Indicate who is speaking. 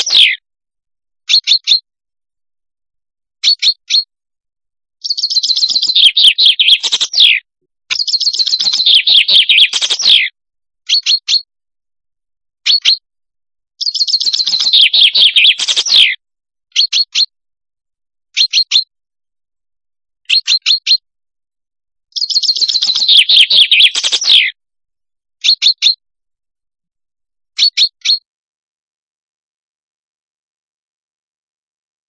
Speaker 1: you